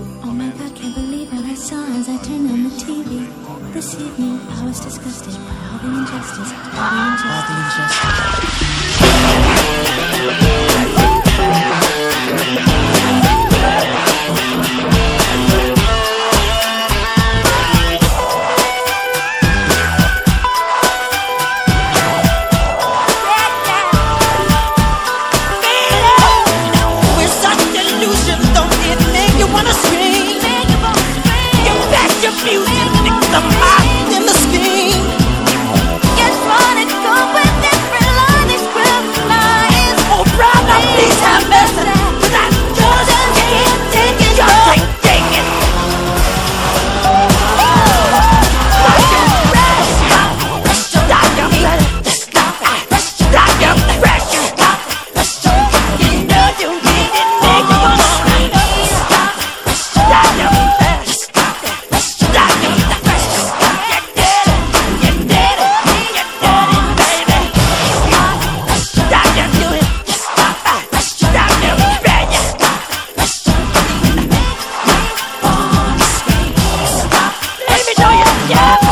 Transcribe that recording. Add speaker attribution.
Speaker 1: Oh my god, can't believe what I saw as I turned on the TV. This evening, I was disgusted by all the injustice, all the injustice. music. Yeah.